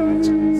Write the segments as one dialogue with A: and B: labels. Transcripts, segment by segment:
A: mystery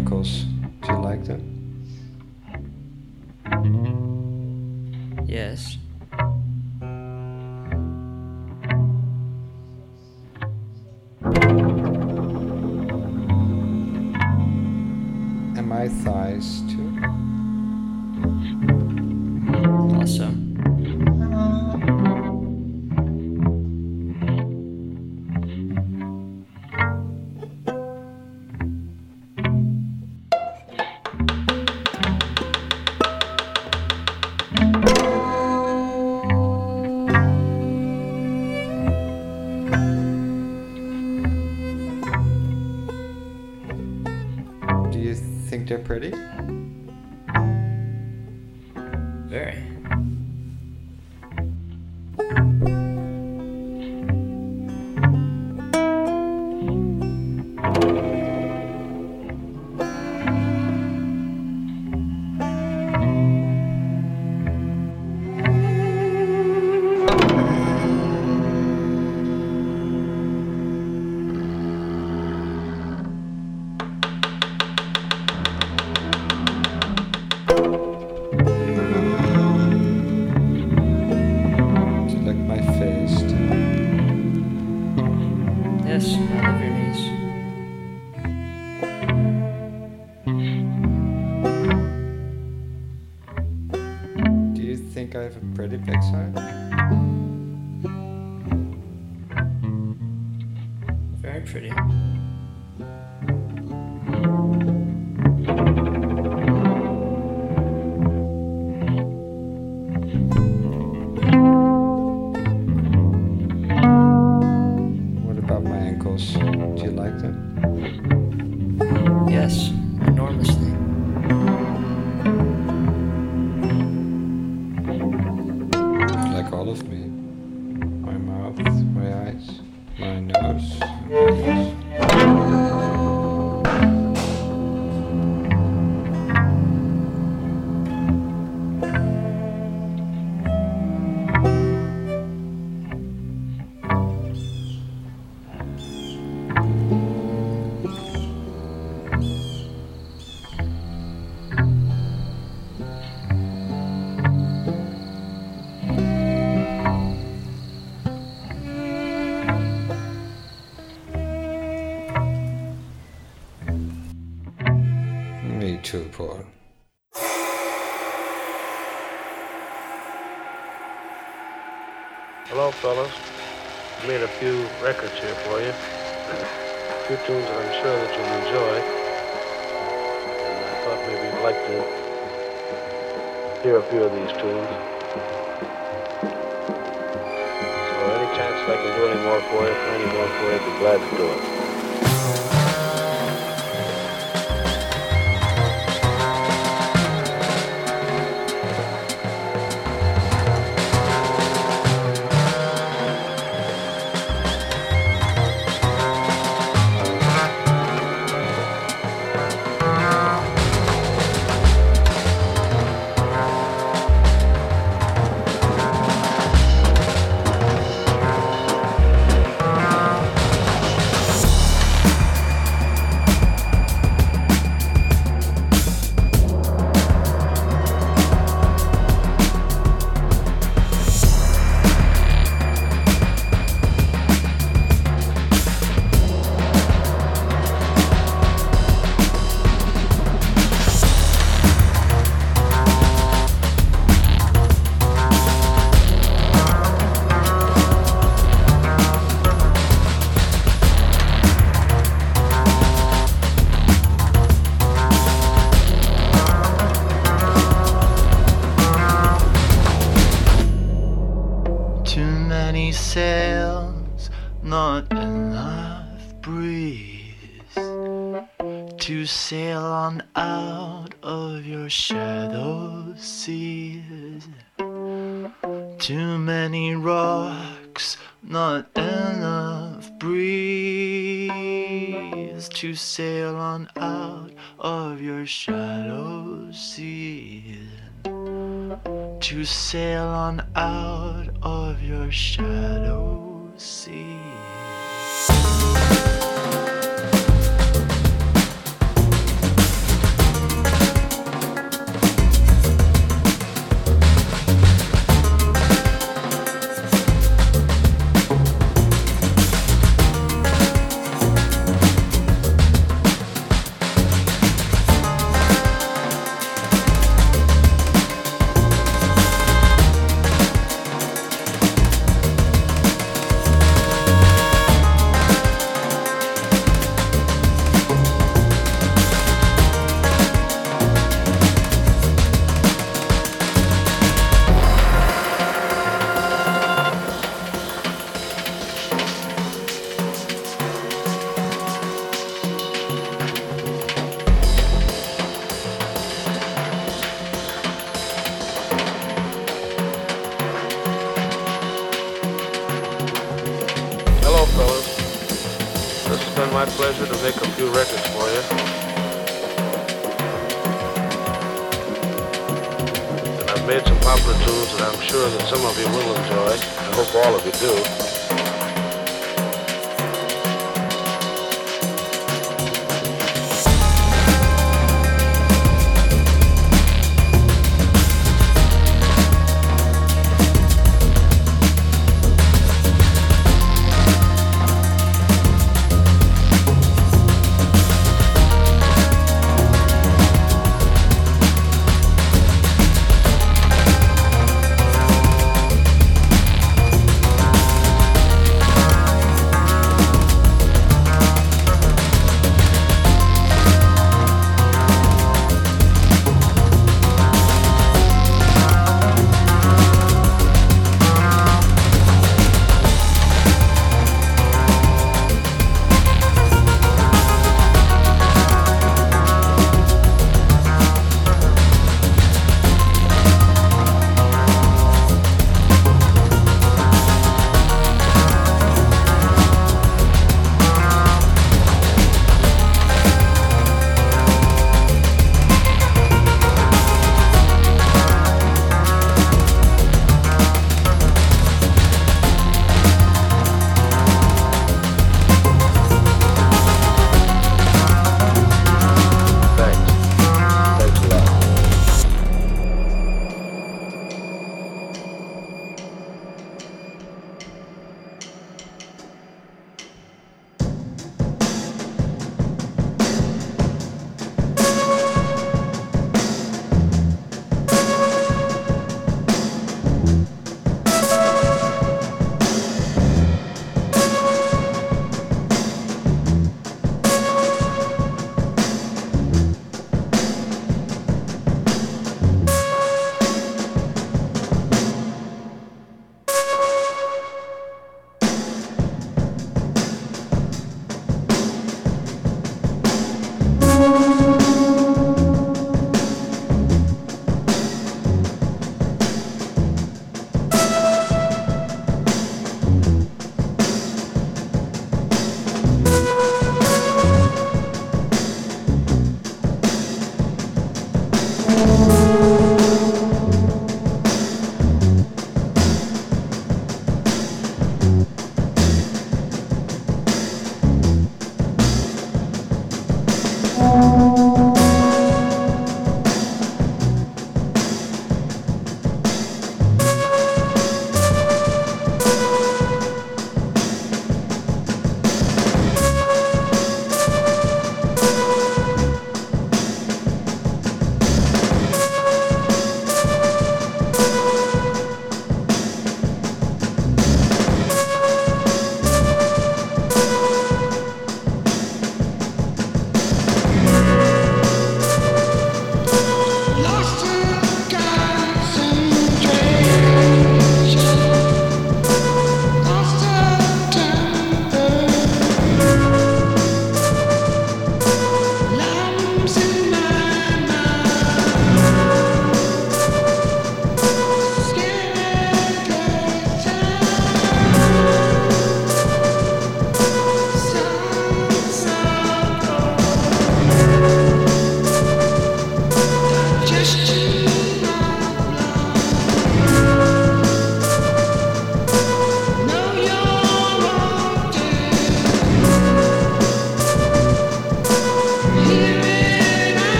B: Ankles? Pretty?
C: Yes,
D: here for you. A few tunes that I'm sure that you'll enjoy. And I thought maybe you'd like to hear a few of these tunes. So any chance I can do any more for you, any more for you, I'd be glad to do it.
E: Of your shadow seas to sail on out of your shadow sea.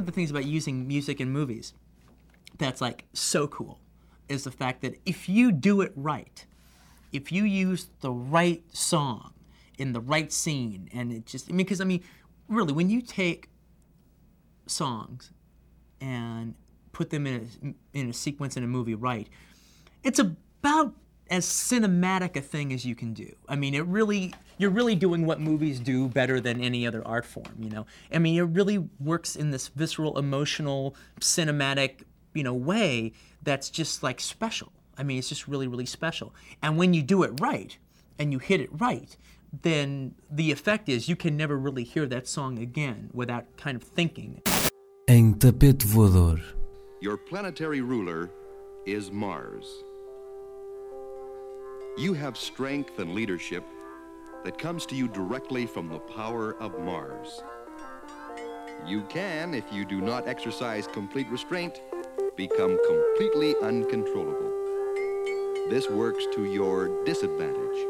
D: Of
F: the things about using music in movies that's like so cool is the fact that if you do it right, if you use the right song in the right scene, and it just, I mean, because I mean, really, when you take songs and put them in a, in a sequence in a movie right, it's about as cinematic a thing as you can do. I mean, it really, you're really doing what movies do better than any other art form, you know? I mean, it really works in this visceral, emotional, cinematic, you know, way that's just like special. I mean, it's just really, really special. And when you do it right and you hit it right, then the effect is you can never really hear that song again without kind of thinking.
G: Em tapete voador.
H: Your planetary ruler is Mars. You have strength and leadership that comes to you directly from the power of Mars. You can, if you do not exercise complete restraint, become completely uncontrollable. This works to your disadvantage.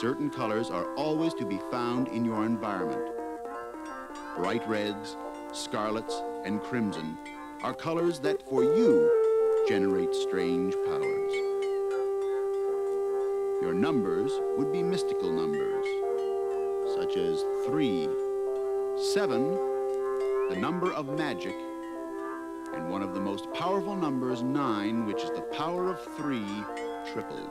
H: Certain colors are always to be found in your environment. Bright reds, scarlets, and crimson are colors that for you generate strange powers. Your numbers would be mystical numbers, such as three, seven, the number of magic, and one of the most powerful numbers, nine, which is the power of three tripled.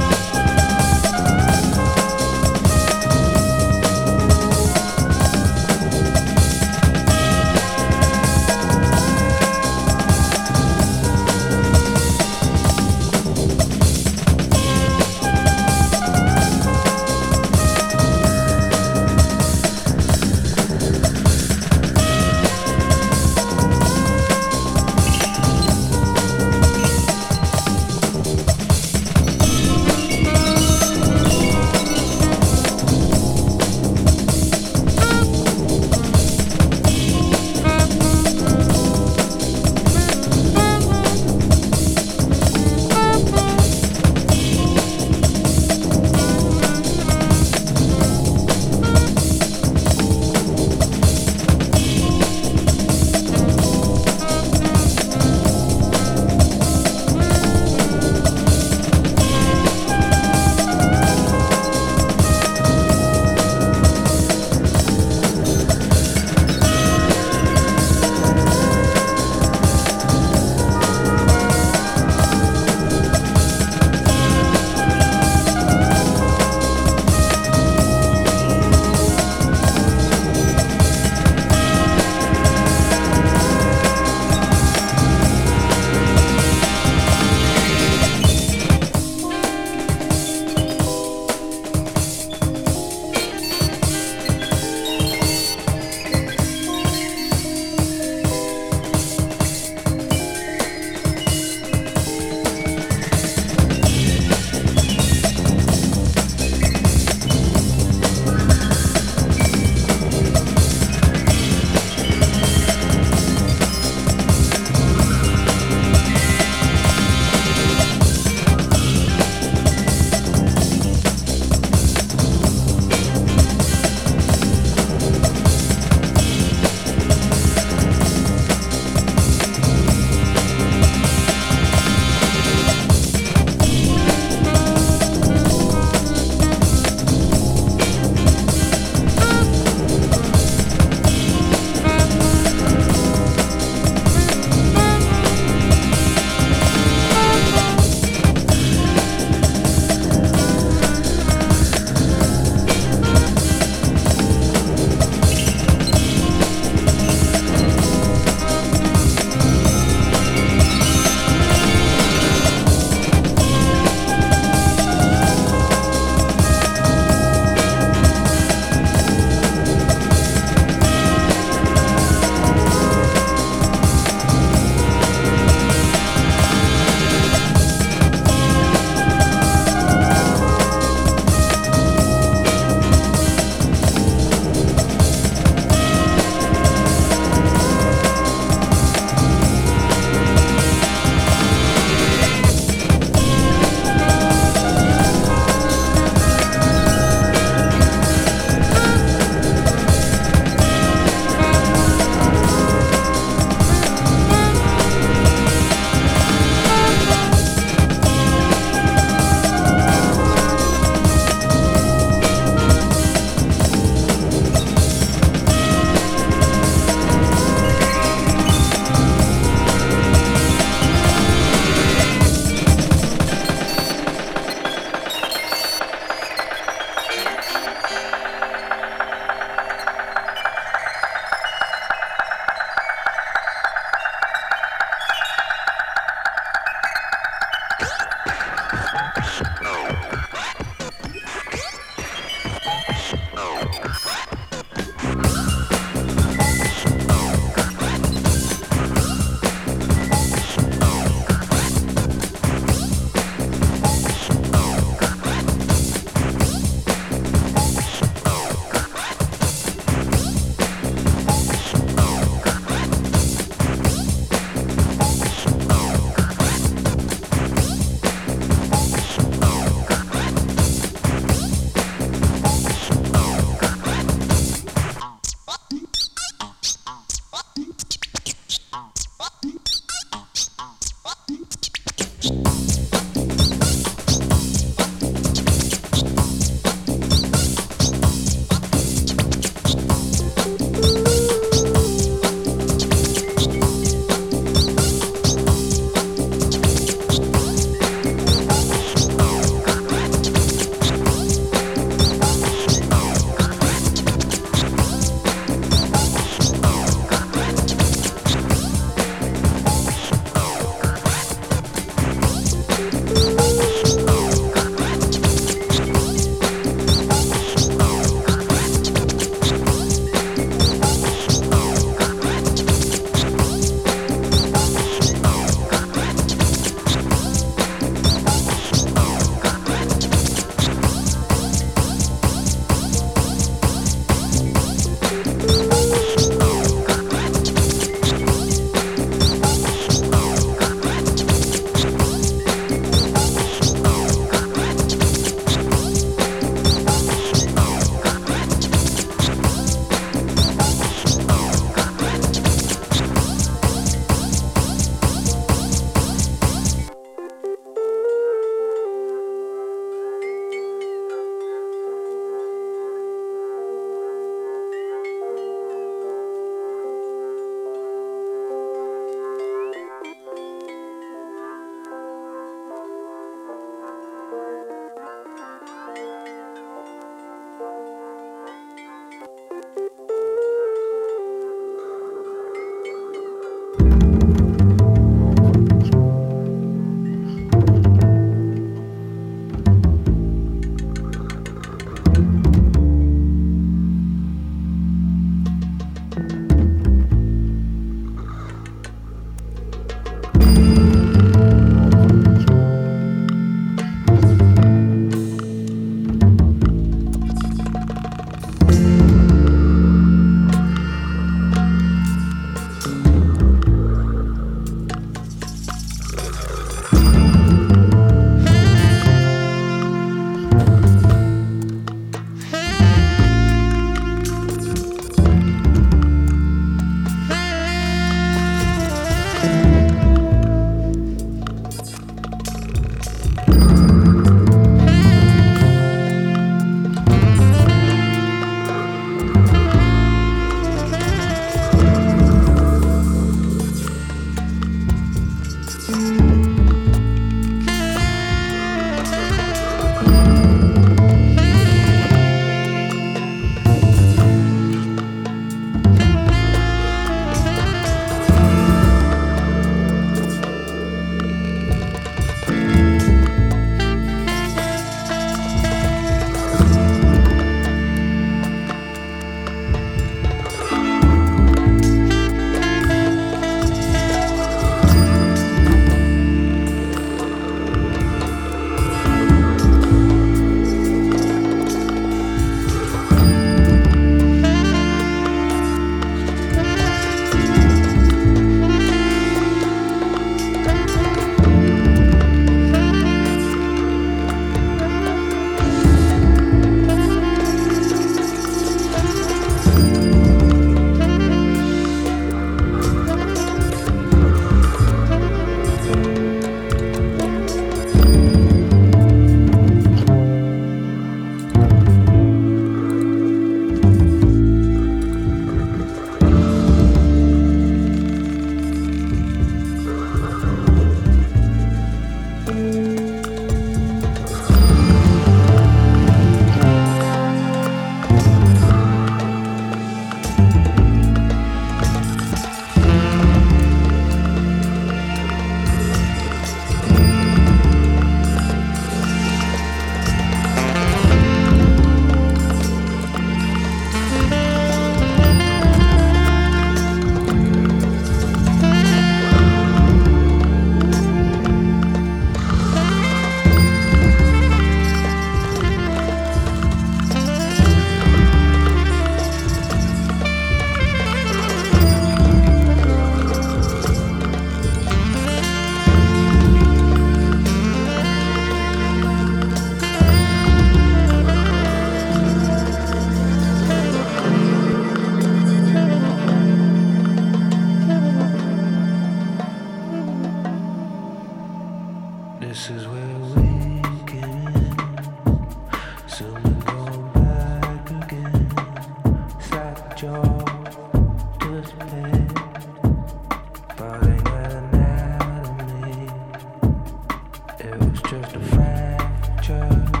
I: Memory caving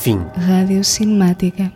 J: Fin.
K: Radio Cinemática.